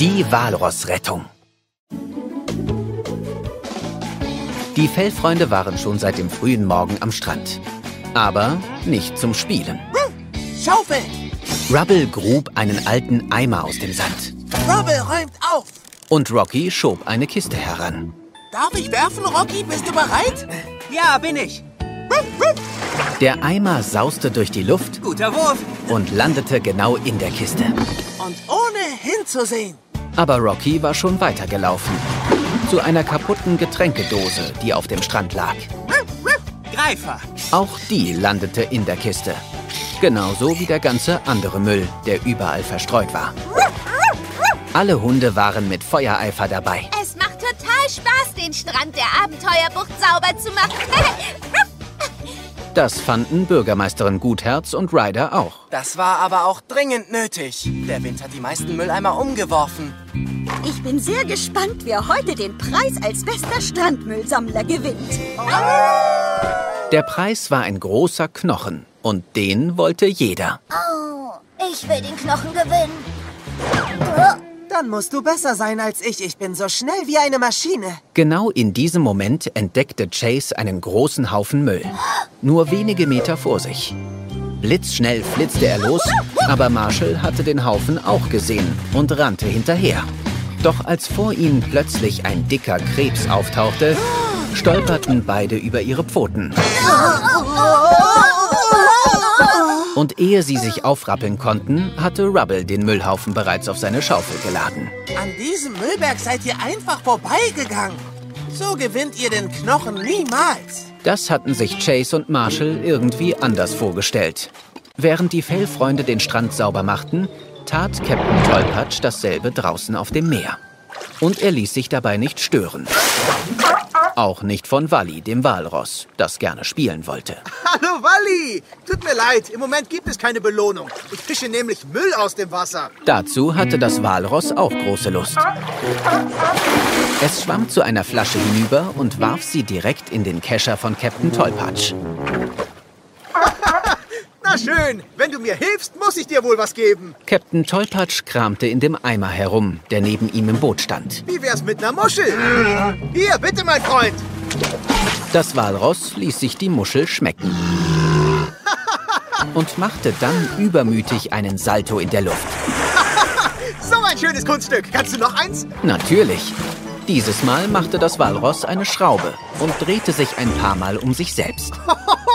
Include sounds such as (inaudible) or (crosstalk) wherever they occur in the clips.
Die Walrossrettung. Die Fellfreunde waren schon seit dem frühen Morgen am Strand. Aber nicht zum Spielen. Schaufel! Rubble grub einen alten Eimer aus dem Sand. Rubble räumt auf! Und Rocky schob eine Kiste heran. Darf ich werfen, Rocky? Bist du bereit? Ja, bin ich. Der Eimer sauste durch die Luft Guter Wurf. und landete genau in der Kiste. Und ohne hinzusehen. Aber Rocky war schon weitergelaufen. Zu einer kaputten Getränkedose, die auf dem Strand lag. Greifer. Auch die landete in der Kiste. Genauso wie der ganze andere Müll, der überall verstreut war. Alle Hunde waren mit Feuereifer dabei. Es macht total Spaß, den Strand der Abenteuerbucht sauber zu machen. (laughs) Das fanden Bürgermeisterin Gutherz und Ryder auch. Das war aber auch dringend nötig. Der Wind hat die meisten Mülleimer umgeworfen. Ich bin sehr gespannt, wer heute den Preis als bester Strandmüllsammler gewinnt. Der Preis war ein großer Knochen und den wollte jeder. Oh, ich will den Knochen gewinnen. Dann musst du besser sein als ich. Ich bin so schnell wie eine Maschine. Genau in diesem Moment entdeckte Chase einen großen Haufen Müll. Nur wenige Meter vor sich. Blitzschnell flitzte er los, aber Marshall hatte den Haufen auch gesehen und rannte hinterher. Doch als vor ihnen plötzlich ein dicker Krebs auftauchte, stolperten beide über ihre Pfoten. (laughs) Und ehe sie sich aufrappeln konnten, hatte Rubble den Müllhaufen bereits auf seine Schaufel geladen. An diesem Müllberg seid ihr einfach vorbeigegangen. So gewinnt ihr den Knochen niemals. Das hatten sich Chase und Marshall irgendwie anders vorgestellt. Während die Fellfreunde den Strand sauber machten, tat Captain Tollpatsch dasselbe draußen auf dem Meer. Und er ließ sich dabei nicht stören. Auch nicht von Wally, dem Walross, das gerne spielen wollte. Hallo Walli! Tut mir leid, im Moment gibt es keine Belohnung. Ich fische nämlich Müll aus dem Wasser. Dazu hatte das Walross auch große Lust. Es schwamm zu einer Flasche hinüber und warf sie direkt in den Kescher von Captain Tollpatsch. Na schön, wenn du mir hilfst, muss ich dir wohl was geben. Captain Tollpatsch kramte in dem Eimer herum, der neben ihm im Boot stand. Wie wär's mit einer Muschel? Hier, bitte, mein Freund. Das Walross ließ sich die Muschel schmecken. Und machte dann übermütig einen Salto in der Luft. (laughs) So ein schönes Kunststück. Kannst du noch eins? Natürlich. Dieses Mal machte das Walross eine Schraube und drehte sich ein paar Mal um sich selbst. (laughs)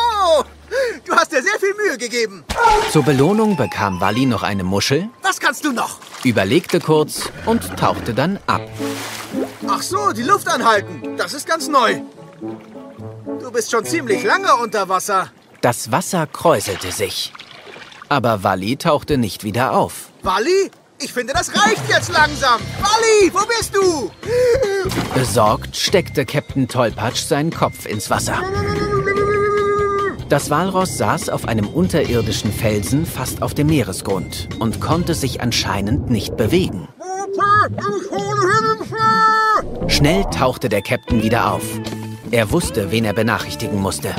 Dir sehr viel Mühe gegeben. Zur Belohnung bekam Wally noch eine Muschel, Was kannst du noch? überlegte kurz und tauchte dann ab. Ach so, die Luft anhalten. Das ist ganz neu. Du bist schon ziemlich lange unter Wasser. Das Wasser kräuselte sich. Aber Wally tauchte nicht wieder auf. Walli? Ich finde, das reicht jetzt langsam. Walli, wo bist du? Besorgt steckte Captain Tollpatsch seinen Kopf ins Wasser. Das Walross saß auf einem unterirdischen Felsen fast auf dem Meeresgrund und konnte sich anscheinend nicht bewegen. Schnell tauchte der Captain wieder auf. Er wusste, wen er benachrichtigen musste.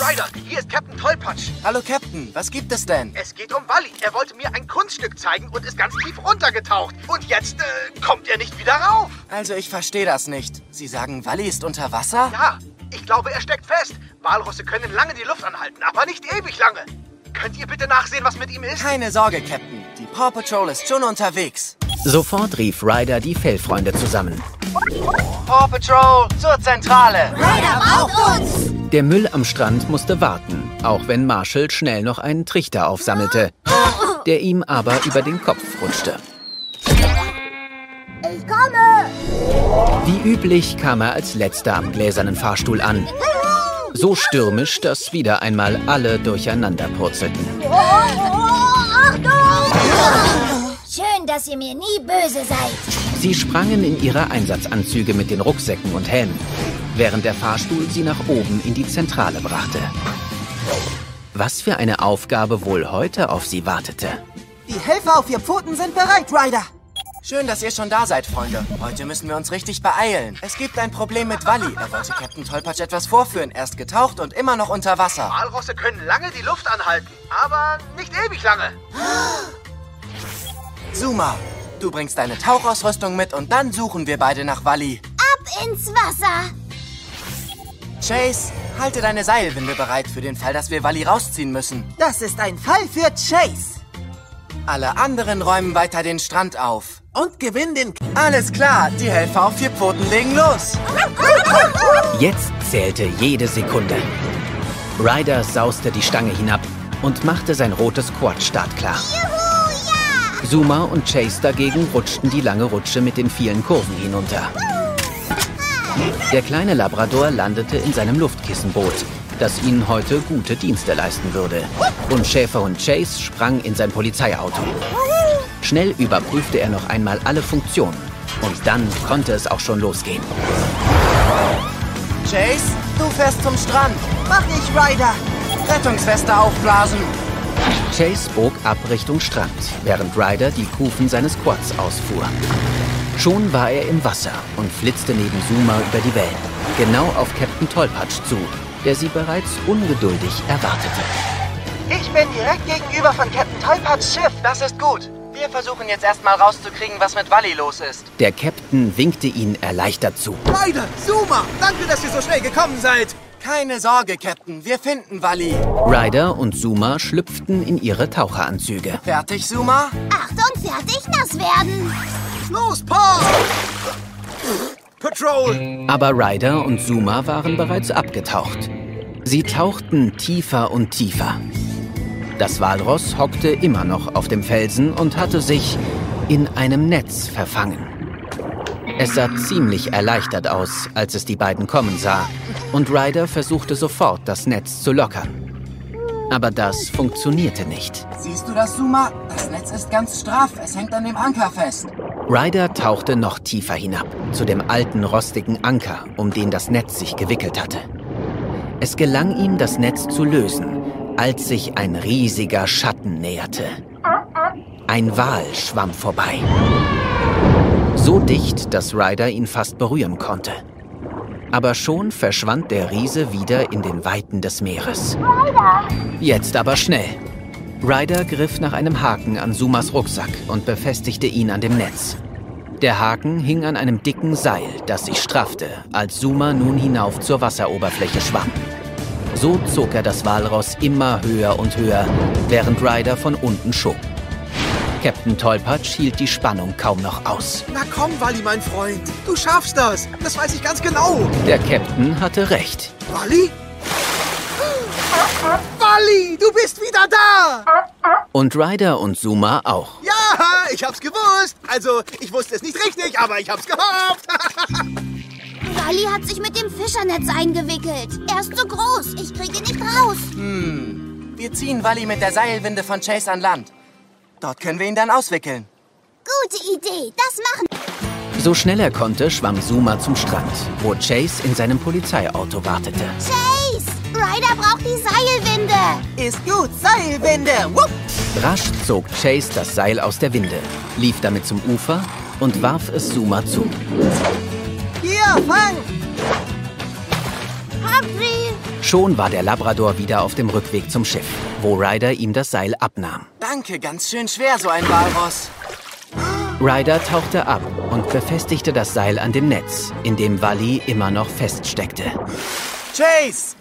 Ryder, hier ist Captain Tollpatsch. Hallo Captain, was gibt es denn? Es geht um Wally. Er wollte mir ein Kunststück zeigen und ist ganz tief runtergetaucht. Und jetzt äh, kommt er nicht wieder rauf. Also ich verstehe das nicht. Sie sagen, Wally ist unter Wasser? Ja, ich glaube, er steckt fest. Walrosse können lange die Luft anhalten, aber nicht ewig lange. Könnt ihr bitte nachsehen, was mit ihm ist? Keine Sorge, Captain. Die Paw Patrol ist schon unterwegs. Sofort rief Ryder die Fellfreunde zusammen. Paw Patrol zur Zentrale. Ryder braucht uns! Der Müll am Strand musste warten, auch wenn Marshall schnell noch einen Trichter aufsammelte, der ihm aber über den Kopf rutschte. Ich komme! Wie üblich kam er als letzter am gläsernen Fahrstuhl an. So stürmisch, dass wieder einmal alle durcheinander purzelten. Oh, Achtung! Schön, dass ihr mir nie böse seid. Sie sprangen in ihre Einsatzanzüge mit den Rucksäcken und Helmen, während der Fahrstuhl sie nach oben in die Zentrale brachte. Was für eine Aufgabe wohl heute auf sie wartete. Die Helfer auf vier Pfoten sind bereit, Ryder. Schön, dass ihr schon da seid, Freunde. Heute müssen wir uns richtig beeilen. Es gibt ein Problem mit Wally. Er wollte Captain Tollpatsch etwas vorführen. Erst getaucht und immer noch unter Wasser. Walrosse können lange die Luft anhalten, aber nicht ewig lange. Zuma, du bringst deine Tauchausrüstung mit und dann suchen wir beide nach Wally. Ab ins Wasser. Chase, halte deine Seilwinde bereit für den Fall, dass wir Wally rausziehen müssen. Das ist ein Fall für Chase. Alle anderen räumen weiter den Strand auf. Und gewinnen den... K Alles klar, die Helfer auf vier Pfoten legen los. Jetzt zählte jede Sekunde. Ryder sauste die Stange hinab und machte sein rotes Quad startklar. Juhu, ja! Zuma und Chase dagegen rutschten die lange Rutsche mit den vielen Kurven hinunter. Der kleine Labrador landete in seinem Luftkissenboot, das ihnen heute gute Dienste leisten würde. Und Schäferhund Chase sprang in sein Polizeiauto. Schnell überprüfte er noch einmal alle Funktionen. Und dann konnte es auch schon losgehen. Chase, du fährst zum Strand. Mach ich, Ryder. Rettungsweste aufblasen. Chase bog ab Richtung Strand, während Ryder die Kufen seines Quads ausfuhr. Schon war er im Wasser und flitzte neben Zuma über die Wellen, genau auf Captain Tollpatsch zu, der sie bereits ungeduldig erwartete. Ich bin direkt gegenüber von Captain Tollpatschs Schiff. Das ist gut. Wir versuchen jetzt erstmal rauszukriegen, was mit Wally los ist. Der Captain winkte ihn erleichtert zu. Ryder, Zuma, danke, dass ihr so schnell gekommen seid. Keine Sorge, Captain. Wir finden Wally. Ryder und Zuma schlüpften in ihre Taucheranzüge. Fertig, Zuma? Achtung, fertig, nass werden. Los, Paul! Patrol! Aber Ryder und Zuma waren bereits abgetaucht. Sie tauchten tiefer und tiefer. Das Walross hockte immer noch auf dem Felsen und hatte sich in einem Netz verfangen. Es sah ziemlich erleichtert aus, als es die beiden kommen sah, und Ryder versuchte sofort, das Netz zu lockern. Aber das funktionierte nicht. Siehst du das, Zuma? Das Netz ist ganz straff. Es hängt an dem Anker fest. Ryder tauchte noch tiefer hinab, zu dem alten rostigen Anker, um den das Netz sich gewickelt hatte. Es gelang ihm, das Netz zu lösen, als sich ein riesiger Schatten näherte. Ein Wal schwamm vorbei. So dicht, dass Ryder ihn fast berühren konnte. Aber schon verschwand der Riese wieder in den Weiten des Meeres. Jetzt aber schnell. Ryder griff nach einem Haken an Sumas Rucksack und befestigte ihn an dem Netz. Der Haken hing an einem dicken Seil, das sich straffte, als Suma nun hinauf zur Wasseroberfläche schwamm. So zog er das Walross immer höher und höher, während Ryder von unten schob. Captain Tollpatsch hielt die Spannung kaum noch aus. Na komm, Wally, mein Freund. Du schaffst das. Das weiß ich ganz genau. Der Captain hatte recht. Wally? Wally, du bist wieder da! Und Ryder und Suma auch. Ja, ich hab's gewusst. Also, ich wusste es nicht richtig, aber ich hab's gehofft. (laughs) Wally hat sich mit dem Fischernetz eingewickelt. Er ist so groß, ich kriege ihn nicht raus. Wir ziehen Wally mit der Seilwinde von Chase an Land. Dort können wir ihn dann auswickeln. Gute Idee, das machen So schnell er konnte, schwamm Suma zum Strand, wo Chase in seinem Polizeiauto wartete. Chase! Ryder braucht die Seilwinde. Ist gut, Seilwinde. Wupp. Rasch zog Chase das Seil aus der Winde, lief damit zum Ufer und warf es Suma zu. Hier, fang. Hab sie. Schon war der Labrador wieder auf dem Rückweg zum Schiff, wo Ryder ihm das Seil abnahm. Danke, ganz schön schwer, so ein Walross. Ryder tauchte ab und befestigte das Seil an dem Netz, in dem Wally immer noch feststeckte. Chase!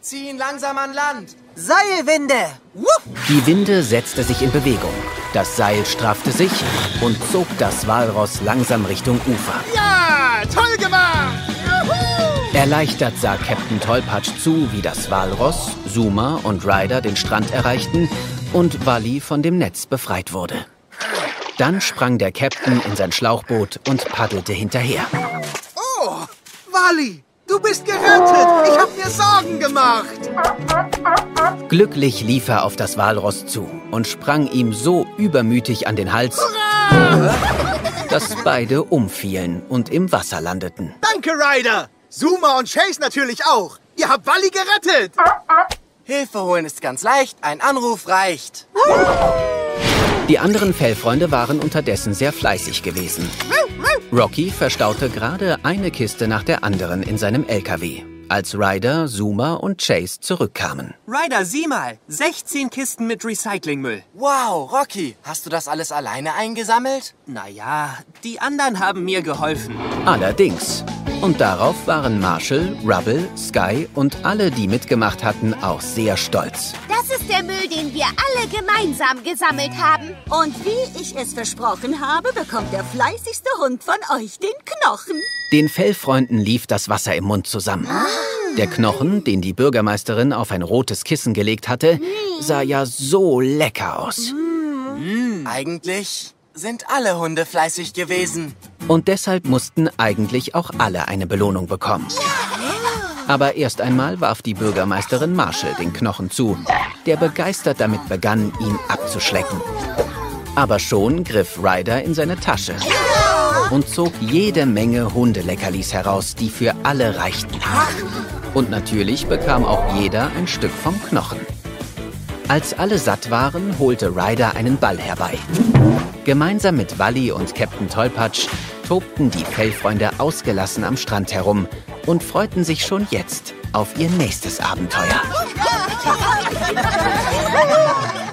Zieh ihn langsam an Land. Seilwinde. Wupp. Die Winde setzte sich in Bewegung. Das Seil straffte sich und zog das Walross langsam Richtung Ufer. ja, toll gemacht. Erleichtert sah Captain Tollpatsch zu, wie das Walross, Zuma und Ryder den Strand erreichten und Wally von dem Netz befreit wurde. Dann sprang der Captain in sein Schlauchboot und paddelte hinterher. Oh, Wally, du bist gerettet. Ich hab mir Sorgen gemacht. Glücklich lief er auf das Walross zu und sprang ihm so übermütig an den Hals, dass beide umfielen und im Wasser landeten. Danke, Ryder. Zuma und Chase natürlich auch. Ihr habt Wally gerettet. Hilfe holen ist ganz leicht, ein Anruf reicht. Die anderen Fellfreunde waren unterdessen sehr fleißig gewesen. Rocky verstaute gerade eine Kiste nach der anderen in seinem LKW, als Ryder, Zoomer und Chase zurückkamen. Ryder, sieh mal. 16 Kisten mit Recyclingmüll. Wow, Rocky, hast du das alles alleine eingesammelt? Naja, die anderen haben mir geholfen. Allerdings. Und darauf waren Marshall, Rubble, Sky und alle, die mitgemacht hatten, auch sehr stolz. Das ist der Müll, den wir alle gemeinsam gesammelt haben. Und wie ich es versprochen habe, bekommt der fleißigste Hund von euch den Knochen. Den Fellfreunden lief das Wasser im Mund zusammen. Der Knochen, den die Bürgermeisterin auf ein rotes Kissen gelegt hatte, sah ja so lecker aus. Eigentlich sind alle Hunde fleißig gewesen. Und deshalb mussten eigentlich auch alle eine Belohnung bekommen. Aber erst einmal warf die Bürgermeisterin Marshall den Knochen zu, der begeistert damit begann, ihn abzuschlecken. Aber schon griff Ryder in seine Tasche und zog jede Menge Hundeleckerlis heraus, die für alle reichten. Und natürlich bekam auch jeder ein Stück vom Knochen. Als alle satt waren, holte Ryder einen Ball herbei. Gemeinsam mit Wally und Captain Tollpatsch tobten die Fellfreunde ausgelassen am Strand herum und freuten sich schon jetzt auf ihr nächstes Abenteuer. (laughs)